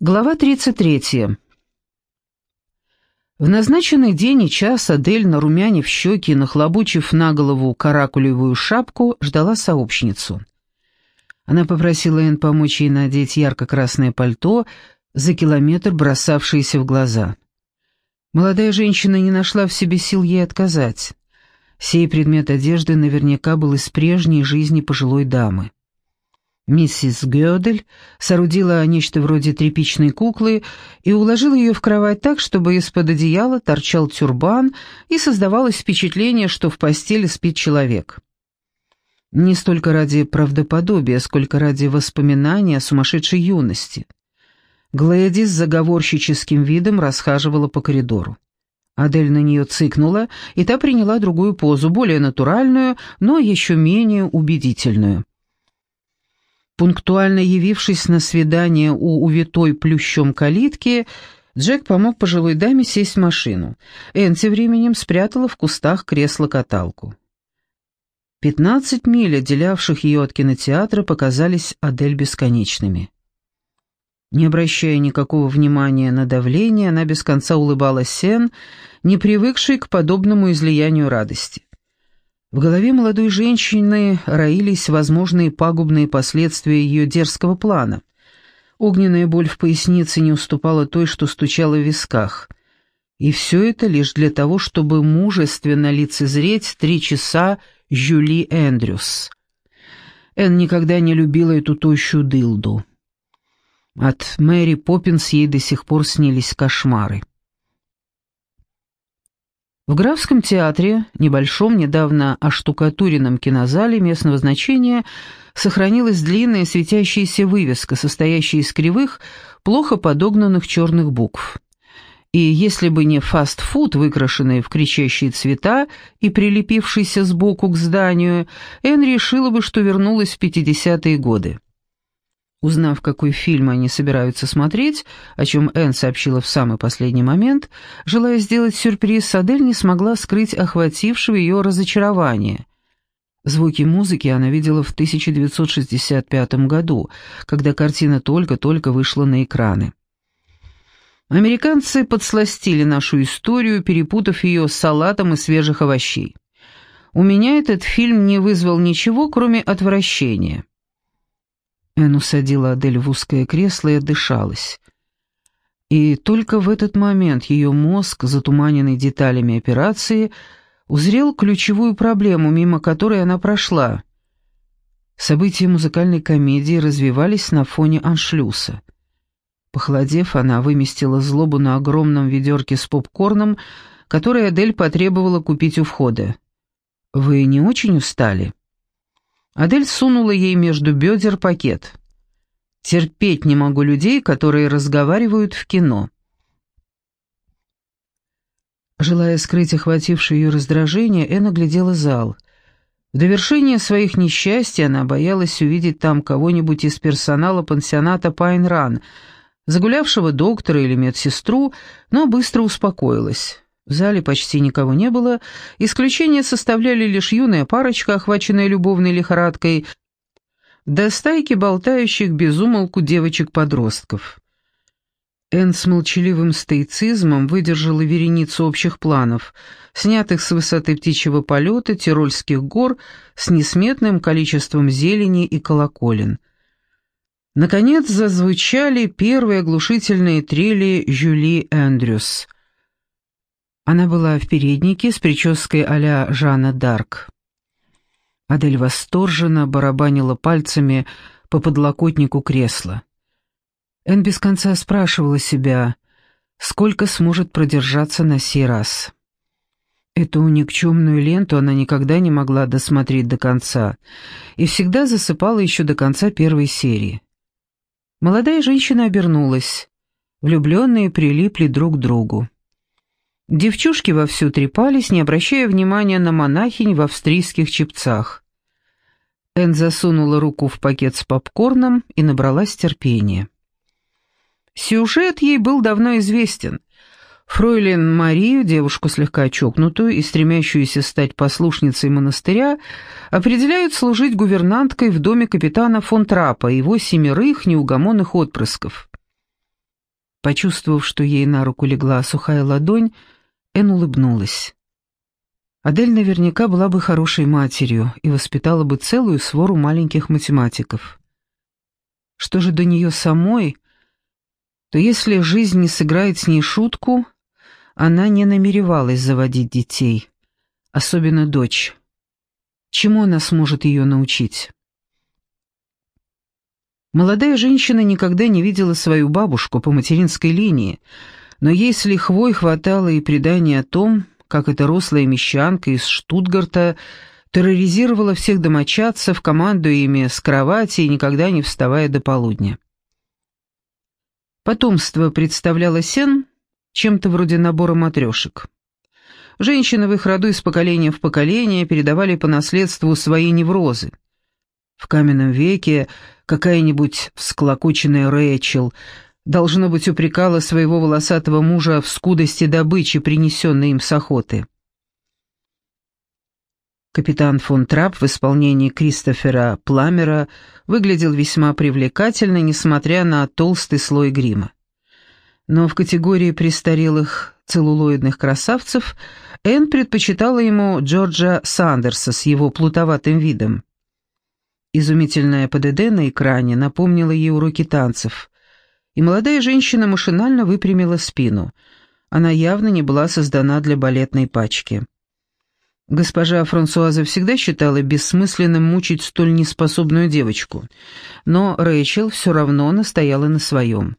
Глава 33. В назначенный день и час Адель, нарумянив щеки и нахлобучив на голову каракулевую шапку, ждала сообщницу. Она попросила Энн помочь ей надеть ярко-красное пальто, за километр бросавшееся в глаза. Молодая женщина не нашла в себе сил ей отказать. Сей предмет одежды наверняка был из прежней жизни пожилой дамы. Миссис Гёдель соорудила нечто вроде тряпичной куклы и уложила ее в кровать так, чтобы из-под одеяла торчал тюрбан, и создавалось впечатление, что в постели спит человек. Не столько ради правдоподобия, сколько ради воспоминания о сумасшедшей юности. Глэди с заговорщическим видом расхаживала по коридору. Адель на нее цыкнула, и та приняла другую позу, более натуральную, но еще менее убедительную. Пунктуально явившись на свидание у увитой плющом калитки, Джек помог пожилой даме сесть в машину. Энн тем временем спрятала в кустах кресло-каталку. Пятнадцать миль, отделявших ее от кинотеатра, показались Адель бесконечными. Не обращая никакого внимания на давление, она без конца улыбалась Сен, не привыкшей к подобному излиянию радости. В голове молодой женщины роились возможные пагубные последствия ее дерзкого плана. Огненная боль в пояснице не уступала той, что стучала в висках. И все это лишь для того, чтобы мужественно лицезреть три часа Жюли Эндрюс. Энн никогда не любила эту тощую дылду. От Мэри Поппинс ей до сих пор снились кошмары. В Графском театре, небольшом, недавно оштукатуренном кинозале местного значения, сохранилась длинная светящаяся вывеска, состоящая из кривых, плохо подогнанных черных букв. И если бы не фастфуд, выкрашенный в кричащие цвета и прилепившийся сбоку к зданию, Энн решила бы, что вернулась в 50-е годы. Узнав, какой фильм они собираются смотреть, о чем Энн сообщила в самый последний момент, желая сделать сюрприз, Адель не смогла скрыть охватившего ее разочарование. Звуки музыки она видела в 1965 году, когда картина только-только вышла на экраны. Американцы подсластили нашу историю, перепутав ее с салатом из свежих овощей. У меня этот фильм не вызвал ничего, кроме отвращения. Эн усадила Адель в узкое кресло и отдышалась. И только в этот момент ее мозг, затуманенный деталями операции, узрел ключевую проблему, мимо которой она прошла. События музыкальной комедии развивались на фоне аншлюса. Похолодев, она выместила злобу на огромном ведерке с попкорном, который Адель потребовала купить у входа. «Вы не очень устали?» Адель сунула ей между бедер пакет. «Терпеть не могу людей, которые разговаривают в кино». Желая скрыть охватившее ее раздражение, Энна глядела зал. В довершение своих несчастий она боялась увидеть там кого-нибудь из персонала пансионата Пайнран, загулявшего доктора или медсестру, но быстро успокоилась. В зале почти никого не было, исключение составляли лишь юная парочка, охваченная любовной лихорадкой, до стайки болтающих безумолку девочек-подростков. Энн с молчаливым стоицизмом выдержала вереницу общих планов, снятых с высоты птичьего полета, Тирольских гор, с несметным количеством зелени и колоколен. Наконец зазвучали первые оглушительные трели Жюли Эндрюс — она была в переднике с прической а-ля Жанна Дарк. Адель восторженно барабанила пальцами по подлокотнику кресла. Эн без конца спрашивала себя, сколько сможет продержаться на сей раз. Эту никчемную ленту она никогда не могла досмотреть до конца и всегда засыпала еще до конца первой серии. Молодая женщина обернулась. Влюбленные прилипли друг к другу. Девчушки вовсю трепались, не обращая внимания на монахинь в австрийских чепцах. Энн засунула руку в пакет с попкорном и набралась терпения. Сюжет ей был давно известен. Фройлен Марию, девушку слегка чокнутую и стремящуюся стать послушницей монастыря, определяют служить гувернанткой в доме капитана фон Трапа и его семерых неугомонных отпрысков. Почувствовав, что ей на руку легла сухая ладонь, Эн улыбнулась. Адель наверняка была бы хорошей матерью и воспитала бы целую свору маленьких математиков. Что же до нее самой, то если жизнь не сыграет с ней шутку, она не намеревалась заводить детей, особенно дочь. Чему она сможет ее научить? Молодая женщина никогда не видела свою бабушку по материнской линии, но ей с лихвой хватало и предания о том, как эта рослая мещанка из Штутгарта терроризировала всех домочадцев, командуя ими с кровати и никогда не вставая до полудня. Потомство представляло Сен чем-то вроде набора матрешек. Женщины в их роду из поколения в поколение передавали по наследству свои неврозы. В каменном веке какая-нибудь всклокоченная Рэйчел, должно быть, упрекала своего волосатого мужа в скудости добычи, принесенной им с охоты. Капитан фон Трап в исполнении Кристофера Пламера выглядел весьма привлекательно, несмотря на толстый слой грима. Но в категории престарелых целлулоидных красавцев Энн предпочитала ему Джорджа Сандерса с его плутоватым видом. Изумительная ПДД на экране напомнила ей уроки танцев, и молодая женщина машинально выпрямила спину. Она явно не была создана для балетной пачки. Госпожа Франсуаза всегда считала бессмысленным мучить столь неспособную девочку, но Рэйчел все равно настояла на своем.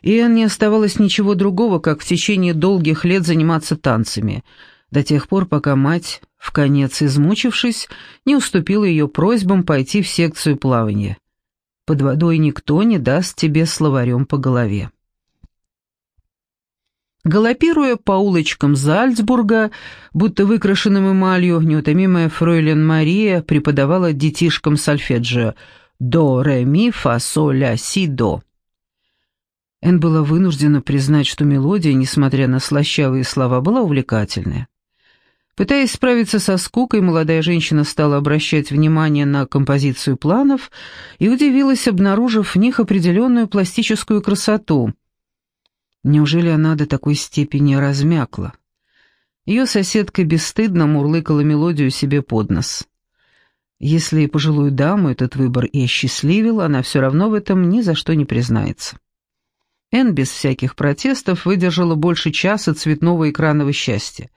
И Энн не оставалось ничего другого, как в течение долгих лет заниматься танцами — до тех пор, пока мать, в конец измучившись, не уступила ее просьбам пойти в секцию плавания. Под водой никто не даст тебе словарем по голове. Галопируя по улочкам Зальцбурга, будто выкрашенным эмалью, неутомимая фройлен Мария преподавала детишкам сольфеджио «до, ре, ми, фа, соль, ля, си, до». Эн была вынуждена признать, что мелодия, несмотря на слащавые слова, была увлекательная. Пытаясь справиться со скукой, молодая женщина стала обращать внимание на композицию планов и удивилась, обнаружив в них определенную пластическую красоту. Неужели она до такой степени размякла? Ее соседка бесстыдно мурлыкала мелодию себе под нос. Если пожилую даму этот выбор и осчастливил, она все равно в этом ни за что не признается. Энн без всяких протестов выдержала больше часа цветного экранного счастья,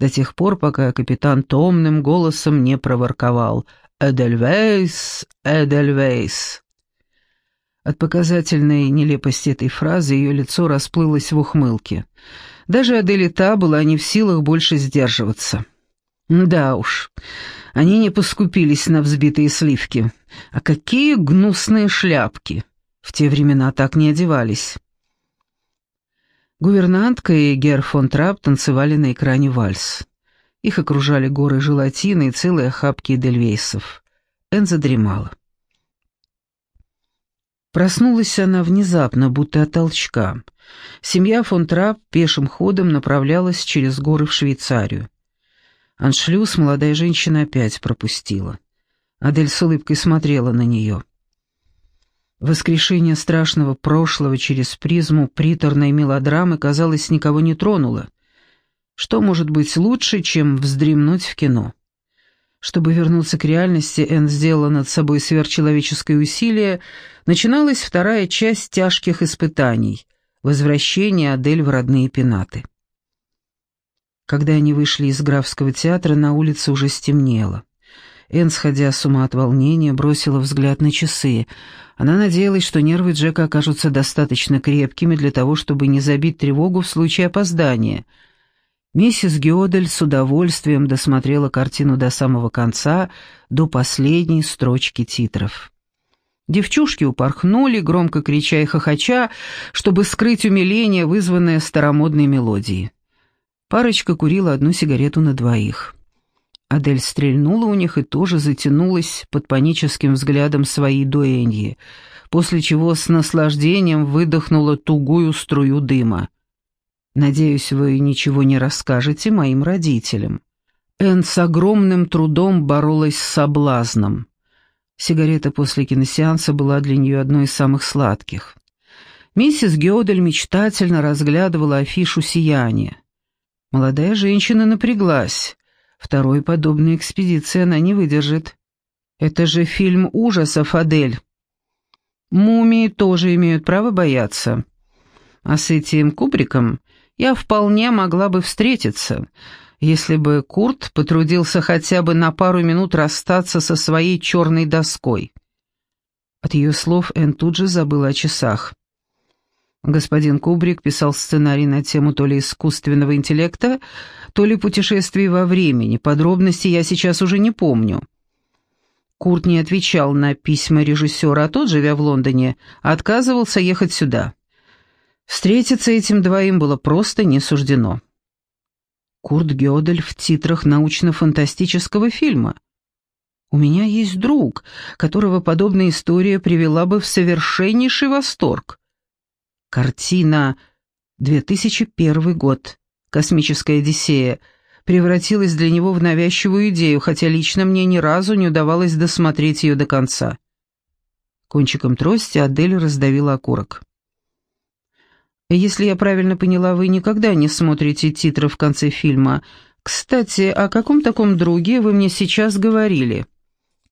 до тех пор, пока капитан томным голосом не проворковал «Эдельвейс, Эдельвейс». От показательной нелепости этой фразы ее лицо расплылось в ухмылке. Даже Аделита была не в силах больше сдерживаться. Да уж, они не поскупились на взбитые сливки. А какие гнусные шляпки! В те времена так не одевались. Гувернантка и Гер фон Трап танцевали на экране вальс. Их окружали горы желатина и целые охапки эдельвейсов. Энн задремала. Проснулась она внезапно, будто от толчка. Семья фон Трап пешим ходом направлялась через горы в Швейцарию. Аншлюз молодая женщина опять пропустила. Адель с улыбкой смотрела на нее. Воскрешение страшного прошлого через призму приторной мелодрамы, казалось, никого не тронуло. Что может быть лучше, чем вздремнуть в кино? Чтобы вернуться к реальности, Энн сделала над собой сверхчеловеческое усилие, начиналась вторая часть тяжких испытаний — возвращение Адель в родные пенаты. Когда они вышли из графского театра, на улице уже стемнело. Энн, сходя с ума от волнения, бросила взгляд на часы. Она надеялась, что нервы Джека окажутся достаточно крепкими для того, чтобы не забить тревогу в случае опоздания. Миссис Гёдель с удовольствием досмотрела картину до самого конца, до последней строчки титров. Девчушки упорхнули, громко крича и хохоча, чтобы скрыть умиление, вызванное старомодной мелодией. Парочка курила одну сигарету на двоих. Адель стрельнула у них и тоже затянулась под паническим взглядом своей дуэньи, после чего с наслаждением выдохнула тугую струю дыма. «Надеюсь, вы ничего не расскажете моим родителям». Энн с огромным трудом боролась с соблазном. Сигарета после киносеанса была для нее одной из самых сладких. Миссис Гёдель мечтательно разглядывала афишу «Сияние». Молодая женщина напряглась. Второй подобной экспедиции она не выдержит. Это же фильм ужасов, Адель. Мумии тоже имеют право бояться. А с этим Кубриком я вполне могла бы встретиться, если бы Курт потрудился хотя бы на пару минут расстаться со своей черной доской. От ее слов Энн тут же забыла о часах. Господин Кубрик писал сценарий на тему то ли искусственного интеллекта, то ли путешествий во времени. Подробности я сейчас уже не помню. Курт не отвечал на письма режиссера, а тот, живя в Лондоне, отказывался ехать сюда. Встретиться этим двоим было просто не суждено. Курт Гёдель в титрах научно-фантастического фильма. У меня есть друг, которого подобная история привела бы в совершеннейший восторг. Картина 2001 год. Космическая Одиссея превратилась для него в навязчивую идею, хотя лично мне ни разу не удавалось досмотреть ее до конца. Кончиком трости Адель раздавила окурок. «Если я правильно поняла, вы никогда не смотрите титры в конце фильма. Кстати, о каком таком друге вы мне сейчас говорили?»